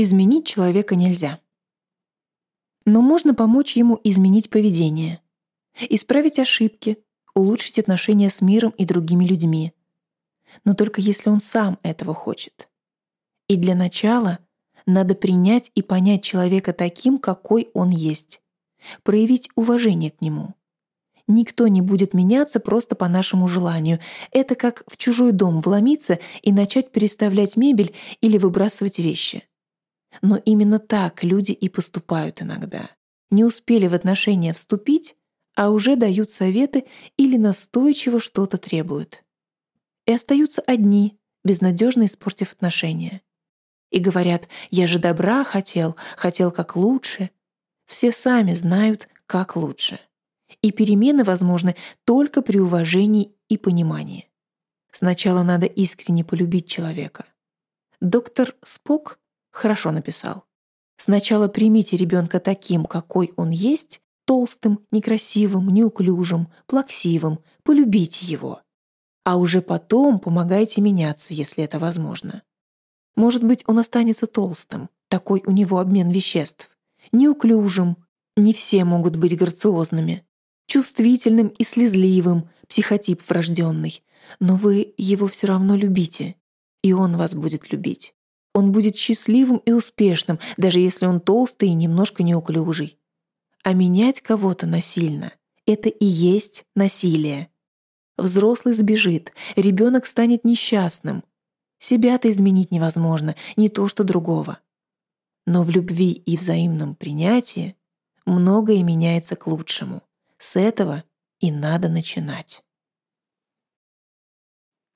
Изменить человека нельзя. Но можно помочь ему изменить поведение, исправить ошибки, улучшить отношения с миром и другими людьми. Но только если он сам этого хочет. И для начала надо принять и понять человека таким, какой он есть, проявить уважение к нему. Никто не будет меняться просто по нашему желанию. Это как в чужой дом вломиться и начать переставлять мебель или выбрасывать вещи. Но именно так люди и поступают иногда. Не успели в отношения вступить, а уже дают советы или настойчиво что-то требуют. И остаются одни, безнадежно испортив отношения. И говорят, я же добра хотел, хотел как лучше. Все сами знают, как лучше. И перемены возможны только при уважении и понимании. Сначала надо искренне полюбить человека. Доктор Спок хорошо написал. Сначала примите ребенка таким, какой он есть, толстым, некрасивым, неуклюжим, плаксивым, полюбите его. А уже потом помогайте меняться, если это возможно. Может быть, он останется толстым, такой у него обмен веществ, неуклюжим, не все могут быть грациозными, чувствительным и слезливым, психотип врожденный, но вы его все равно любите, и он вас будет любить. Он будет счастливым и успешным, даже если он толстый и немножко неуклюжий. А менять кого-то насильно — это и есть насилие. Взрослый сбежит, ребенок станет несчастным. Себя-то изменить невозможно, не то что другого. Но в любви и взаимном принятии многое меняется к лучшему. С этого и надо начинать.